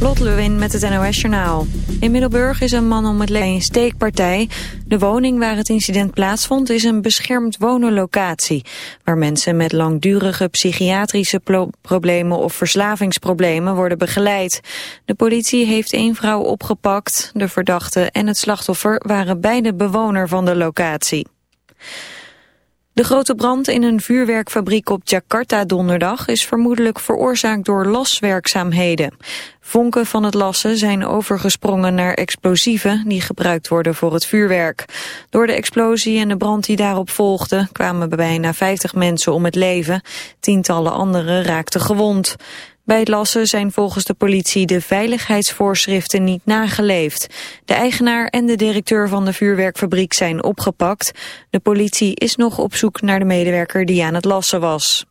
Lot Lewin met het NOS Journaal. In Middelburg is een man om het leven een steekpartij. De woning waar het incident plaatsvond is een beschermd wonenlocatie... waar mensen met langdurige psychiatrische problemen of verslavingsproblemen worden begeleid. De politie heeft één vrouw opgepakt. De verdachte en het slachtoffer waren beide bewoner van de locatie. De grote brand in een vuurwerkfabriek op Jakarta donderdag is vermoedelijk veroorzaakt door laswerkzaamheden. Vonken van het lassen zijn overgesprongen naar explosieven die gebruikt worden voor het vuurwerk. Door de explosie en de brand die daarop volgde kwamen bijna 50 mensen om het leven. Tientallen anderen raakten gewond. Bij het lassen zijn volgens de politie de veiligheidsvoorschriften niet nageleefd. De eigenaar en de directeur van de vuurwerkfabriek zijn opgepakt. De politie is nog op zoek naar de medewerker die aan het lassen was.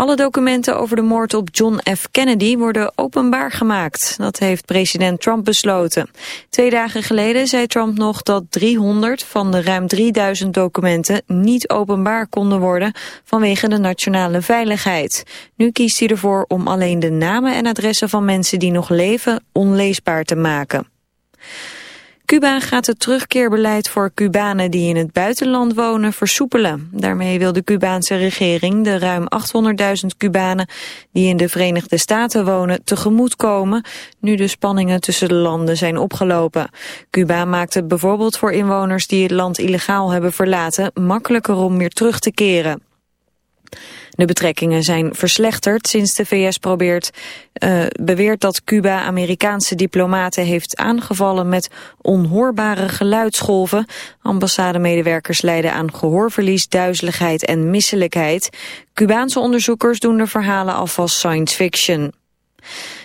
Alle documenten over de moord op John F. Kennedy worden openbaar gemaakt. Dat heeft president Trump besloten. Twee dagen geleden zei Trump nog dat 300 van de ruim 3000 documenten niet openbaar konden worden vanwege de nationale veiligheid. Nu kiest hij ervoor om alleen de namen en adressen van mensen die nog leven onleesbaar te maken. Cuba gaat het terugkeerbeleid voor Cubanen die in het buitenland wonen versoepelen. Daarmee wil de Cubaanse regering de ruim 800.000 Cubanen die in de Verenigde Staten wonen tegemoetkomen, nu de spanningen tussen de landen zijn opgelopen. Cuba maakt het bijvoorbeeld voor inwoners die het land illegaal hebben verlaten makkelijker om weer terug te keren. De betrekkingen zijn verslechterd sinds de VS probeert, uh, beweert dat Cuba Amerikaanse diplomaten heeft aangevallen met onhoorbare geluidsgolven. Ambassademedewerkers lijden aan gehoorverlies, duizeligheid en misselijkheid. Cubaanse onderzoekers doen de verhalen alvast science fiction.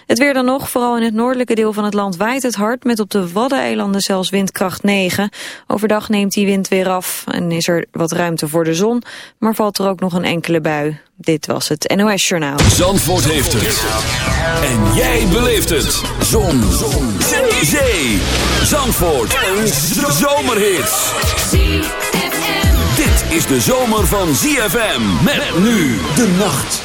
Het weer dan nog, vooral in het noordelijke deel van het land waait het hard... met op de Waddeneilanden zelfs windkracht 9. Overdag neemt die wind weer af en is er wat ruimte voor de zon... maar valt er ook nog een enkele bui. Dit was het NOS Journaal. Zandvoort heeft het. En jij beleeft het. Zon. zon. Zee. Zee. Zandvoort. Een zomerhit. Dit is de zomer van ZFM. Met nu de nacht.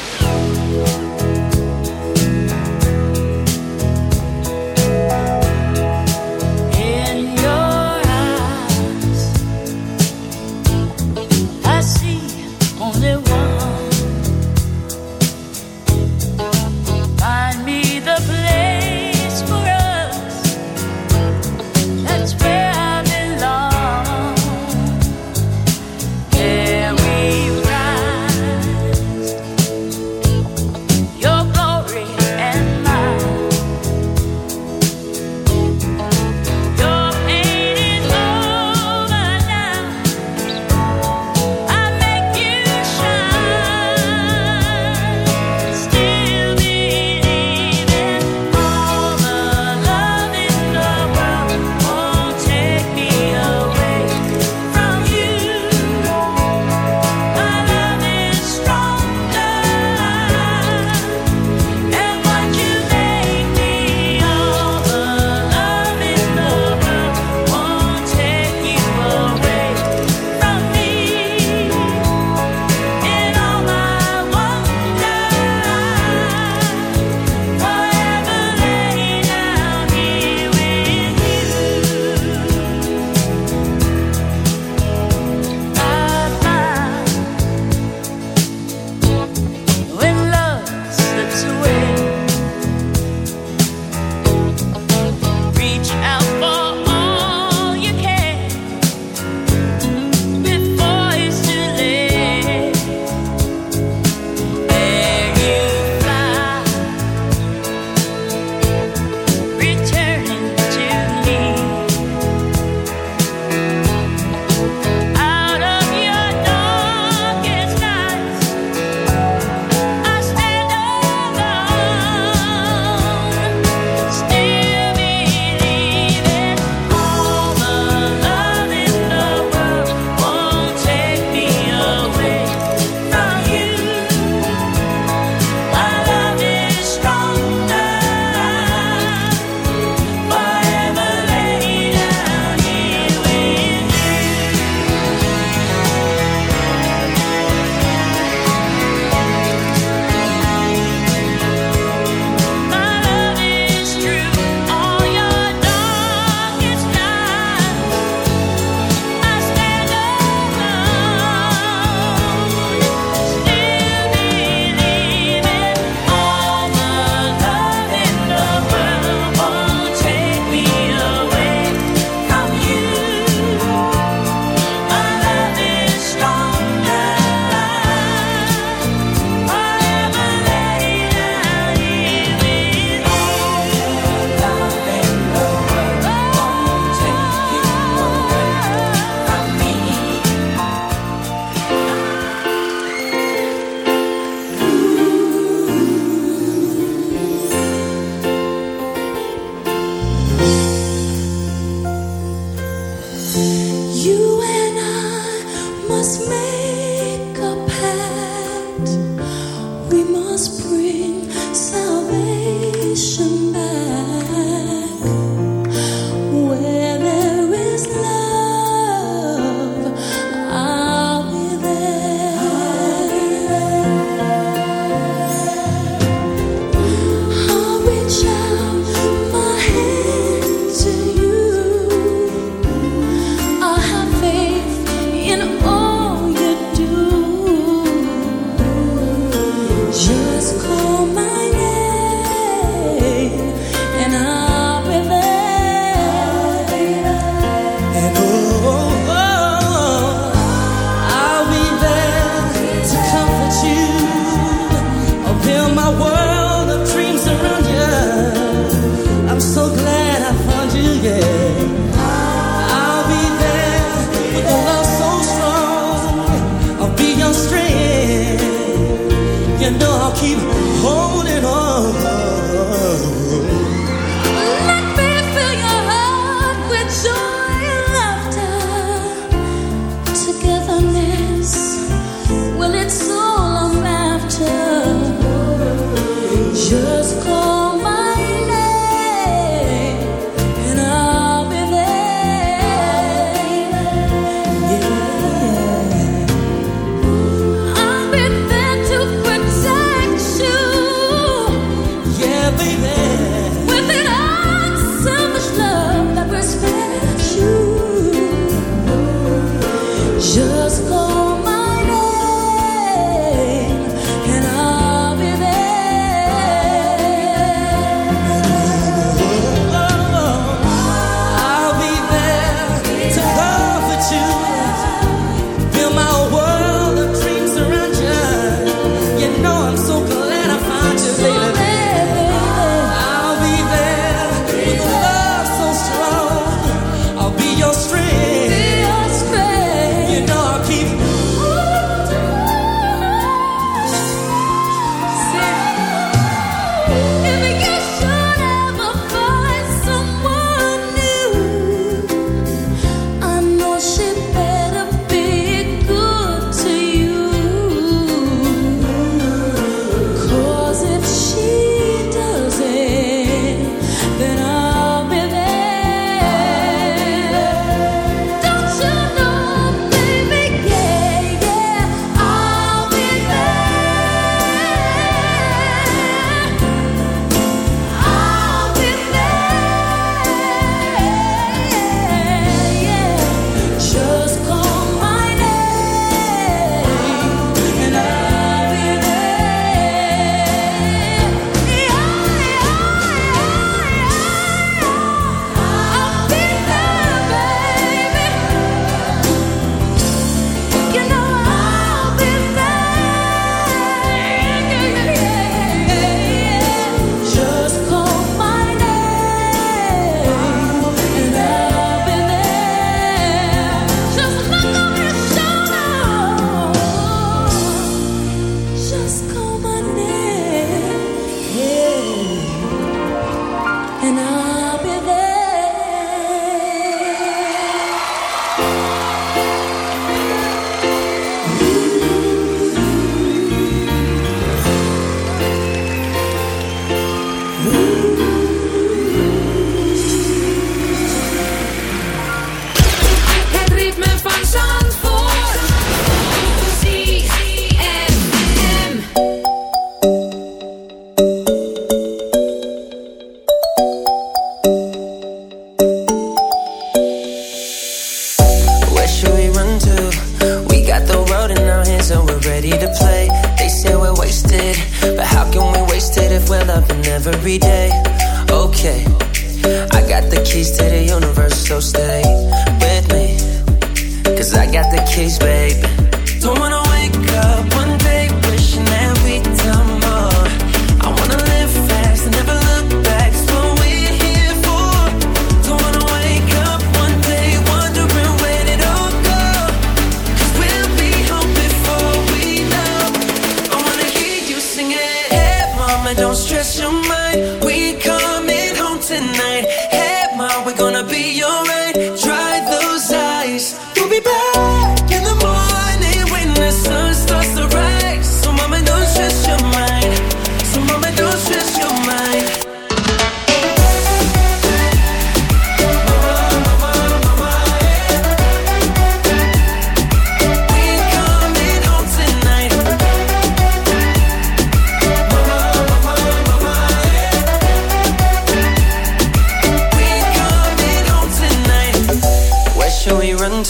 there.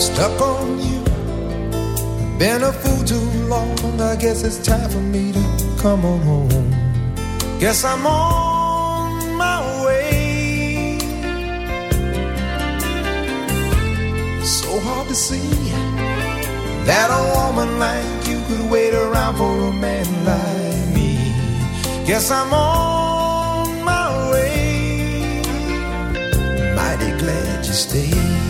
Stuck on you. Been a fool too long. I guess it's time for me to come on home. Guess I'm on to see that a woman like you could wait around for a man like me. Guess I'm on my way. Mighty glad you stayed.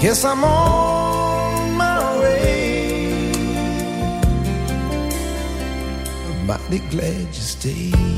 Guess I'm on my way. I'm mighty glad you stayed.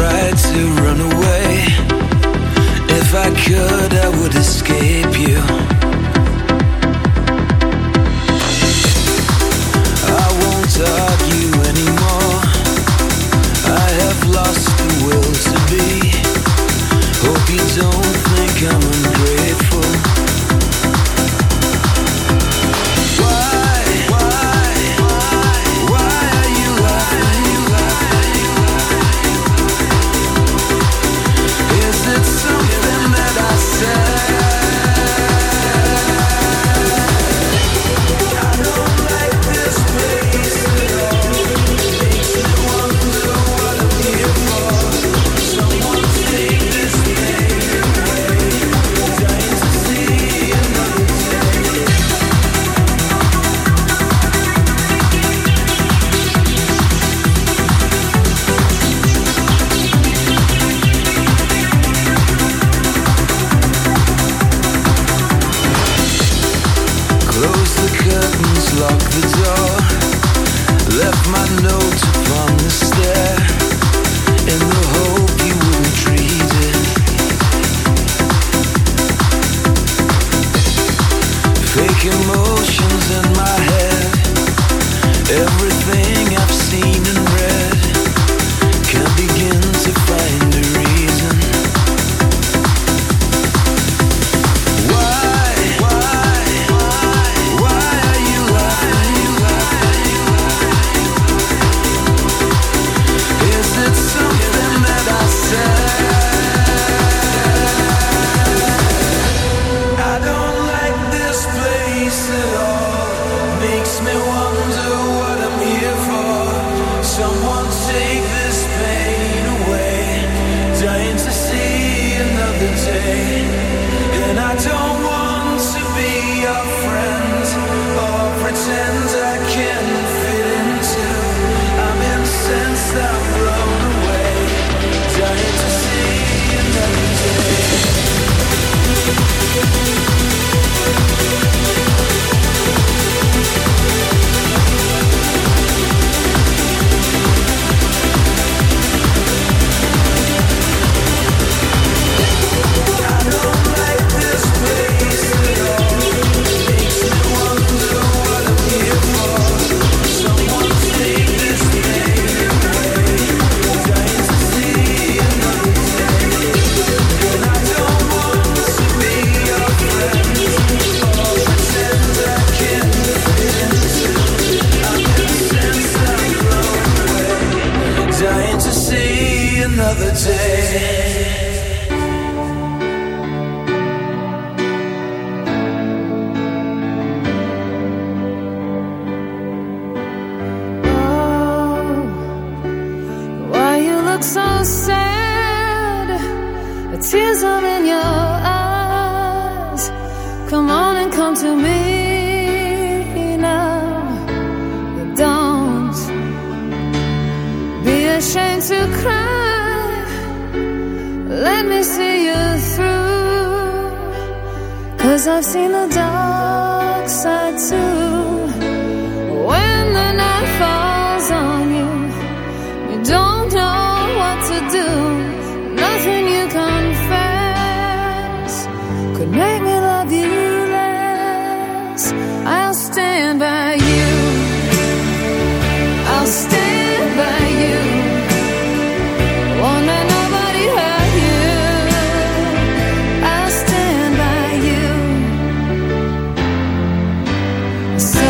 try to So